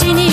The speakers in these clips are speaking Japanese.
चिनी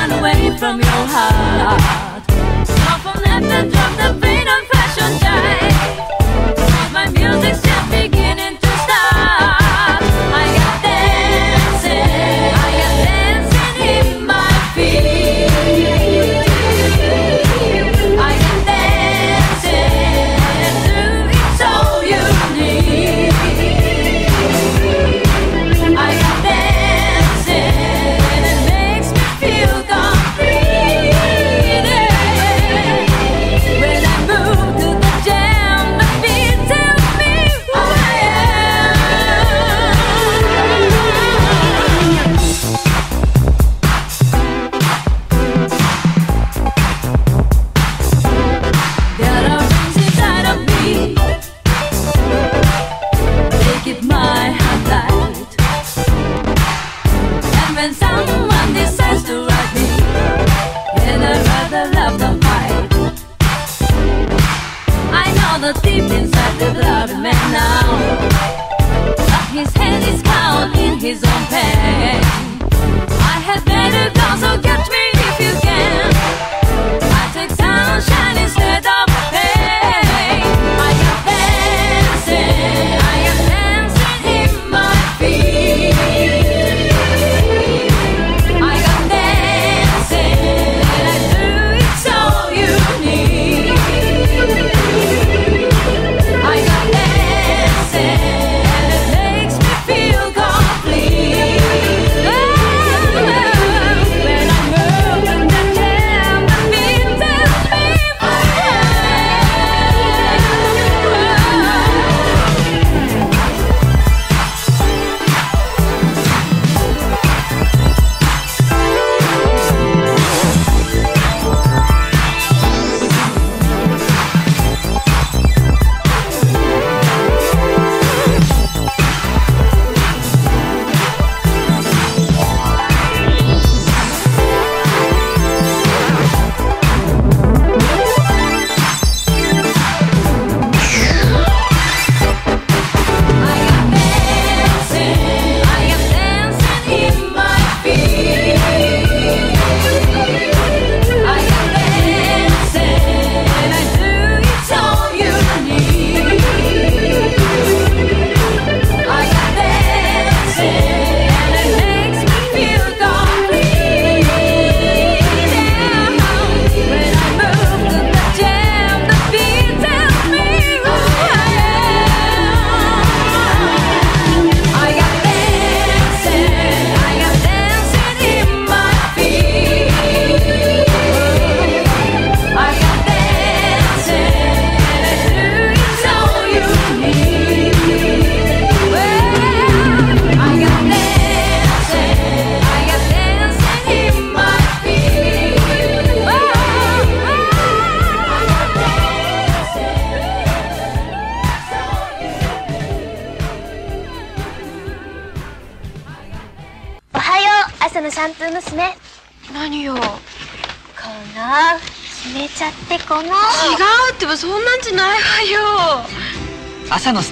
run away from your heart. Stop on that and drop the pain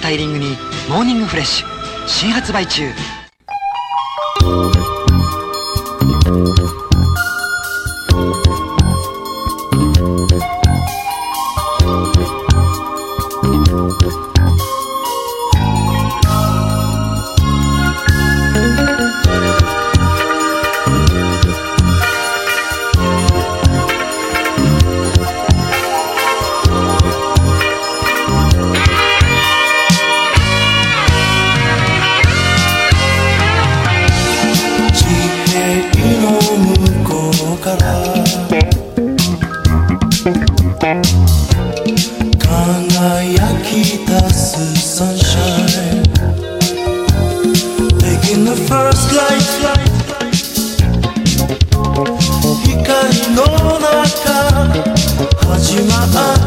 スタイリングにモーニングフレッシュ新発売中の向こうから」「輝き出すサンシャイン」「」光の中始まる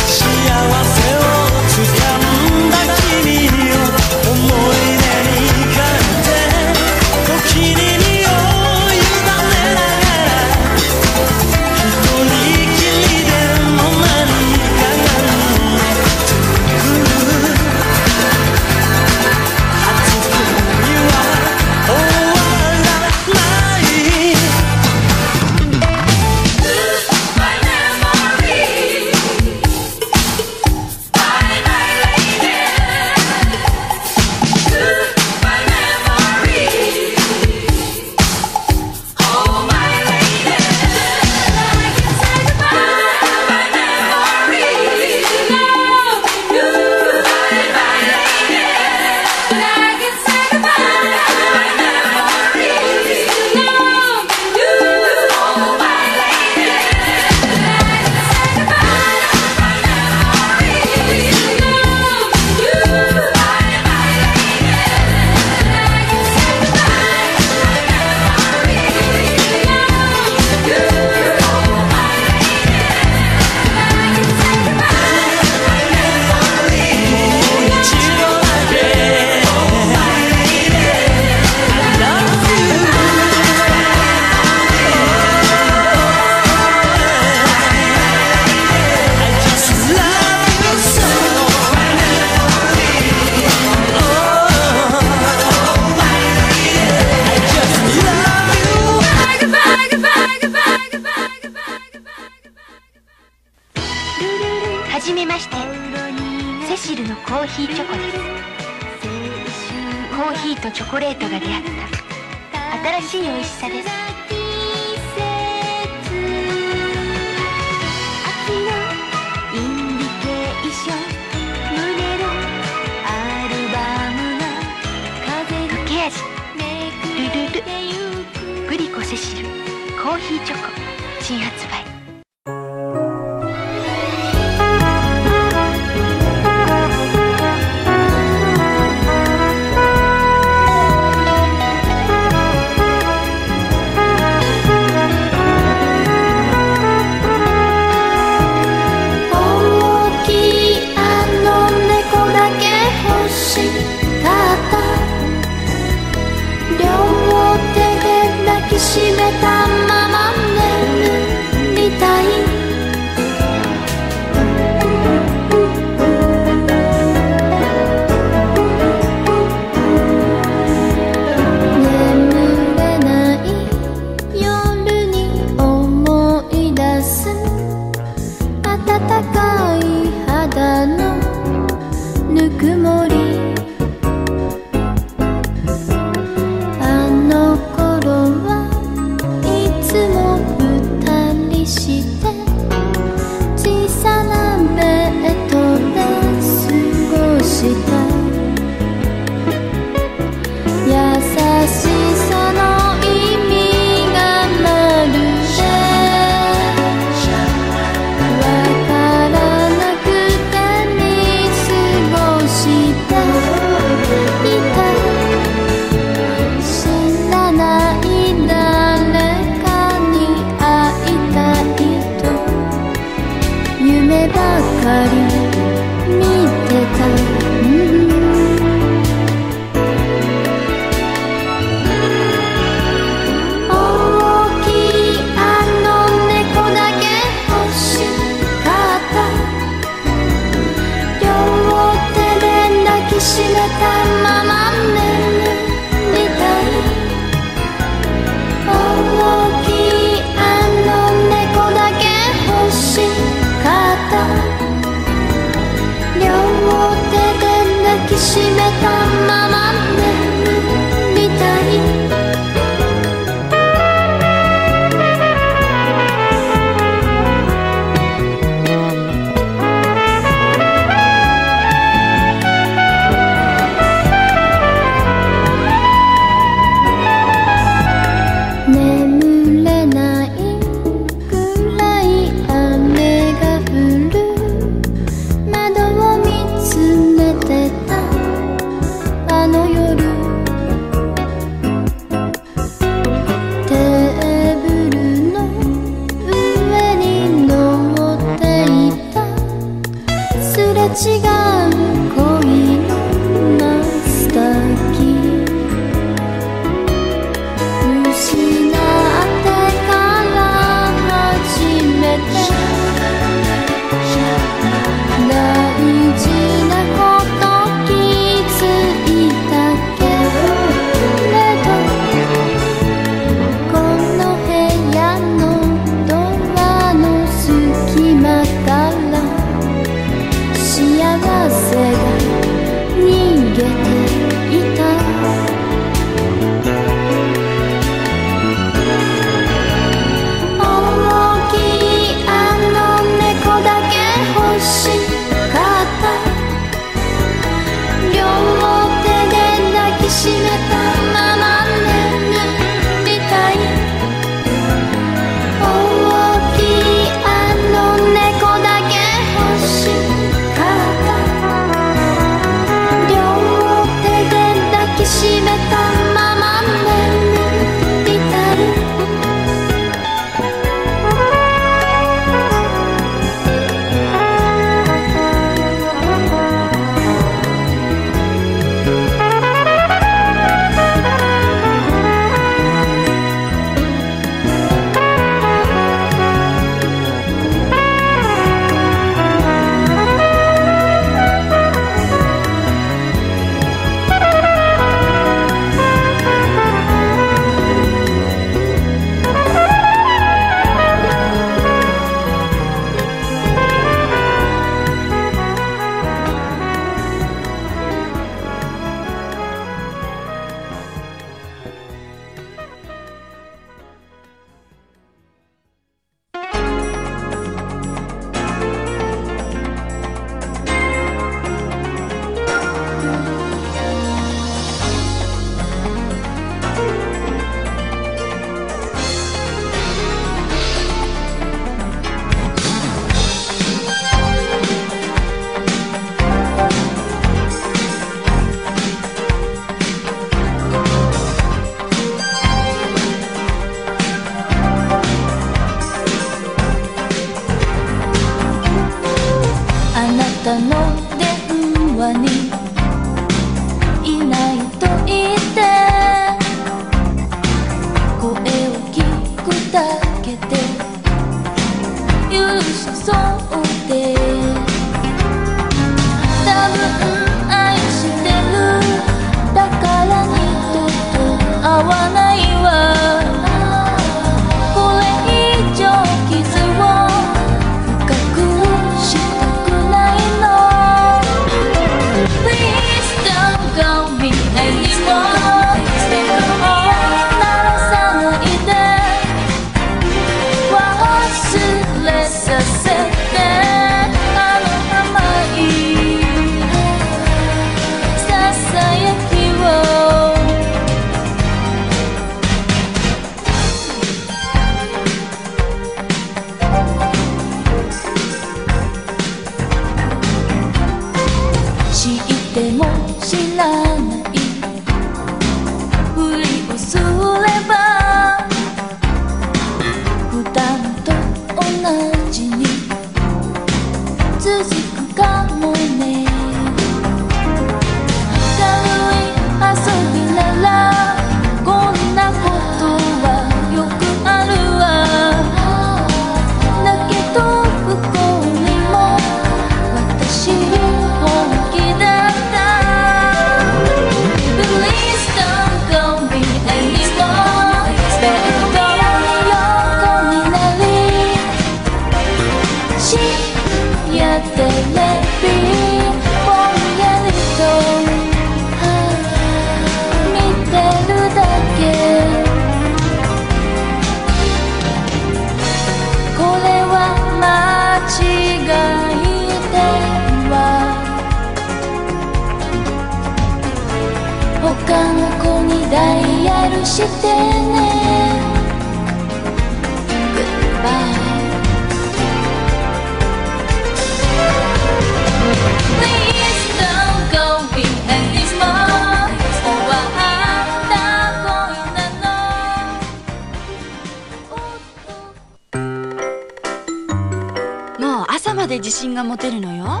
が持てるのよ。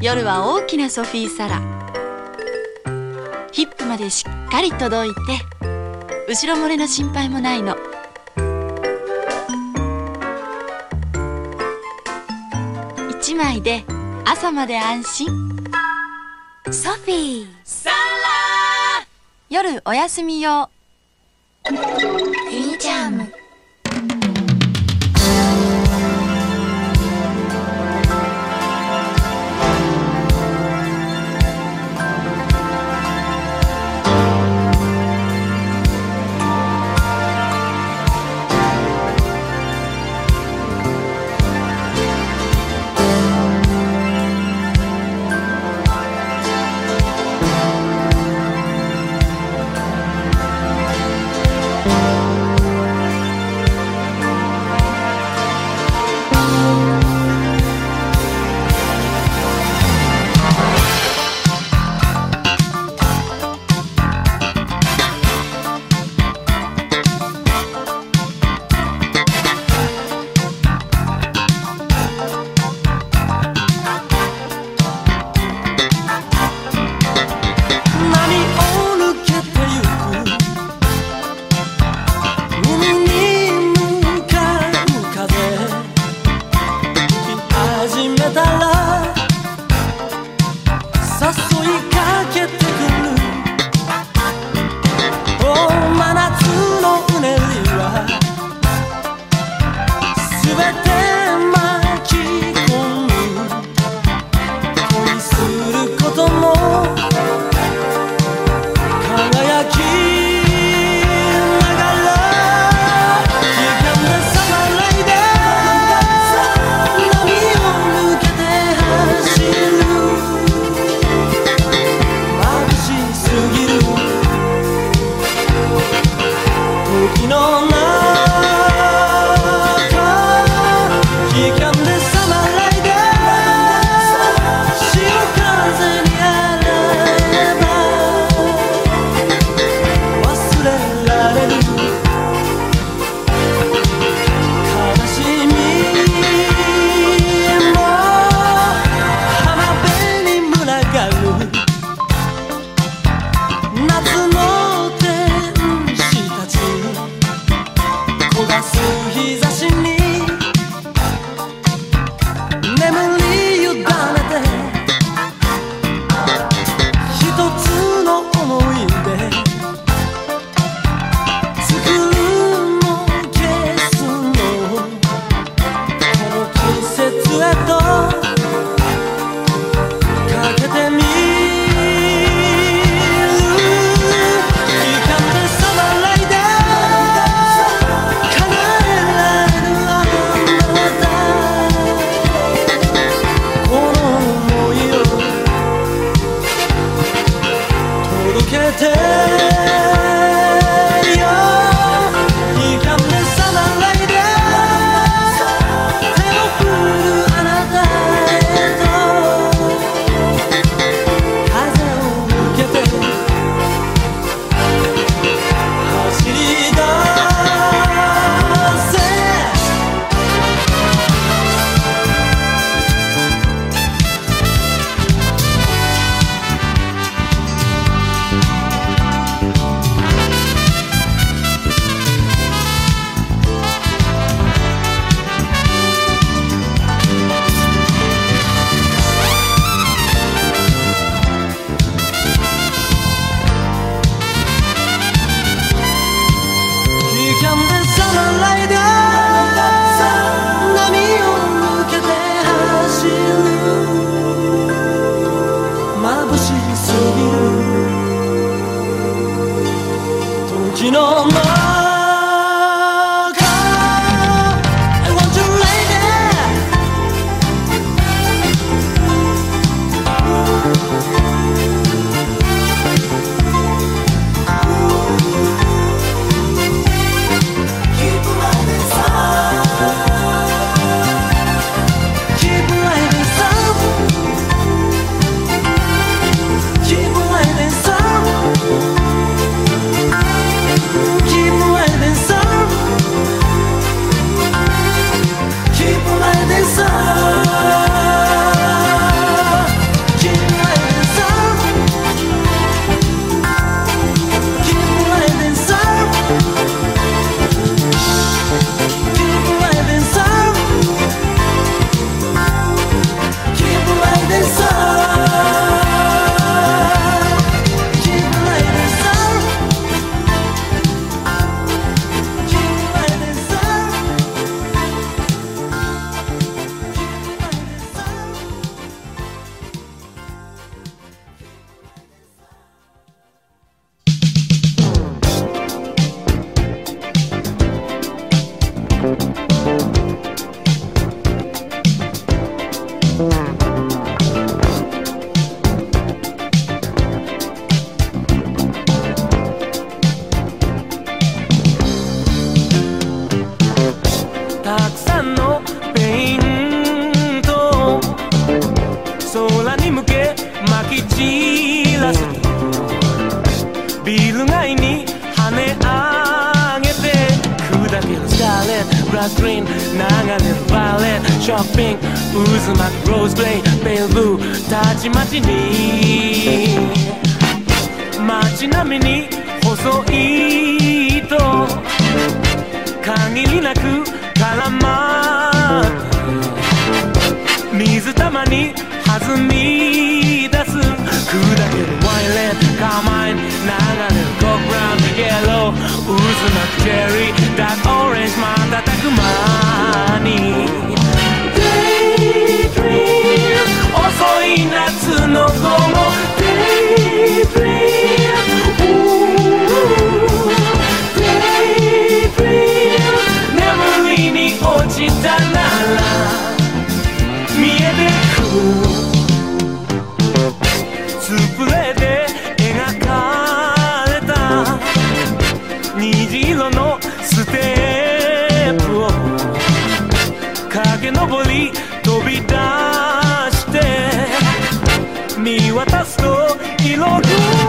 夜は大きなソフィーラ。ヒップまでしっかり届いて後ろ漏れの心配もないの。1枚で朝まで安心。ソフィサー。夜お休み用たくさんのペイント。空に向けまき散らす。ビル街に跳ね上げて砕けるスカーレットブラックグリーン流れるバレットショッピング渦巻くローズグレイベルブー。たちまちに。街並みに細い糸。限りなく絡まって水玉に弾み出す砕けるワイレッドカーマイン流れるコックブラウンイエロー渦巻くチェリーダークオレンジ瞬く間に Daydream 遅い夏の午後 Daydream に落ちたなら見えてくスプレーで描かれた虹色のステップを駆け上り飛び出して見渡すと色が「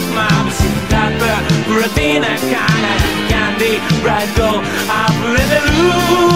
Take my machine that burn the and kind of candy Right go up in the room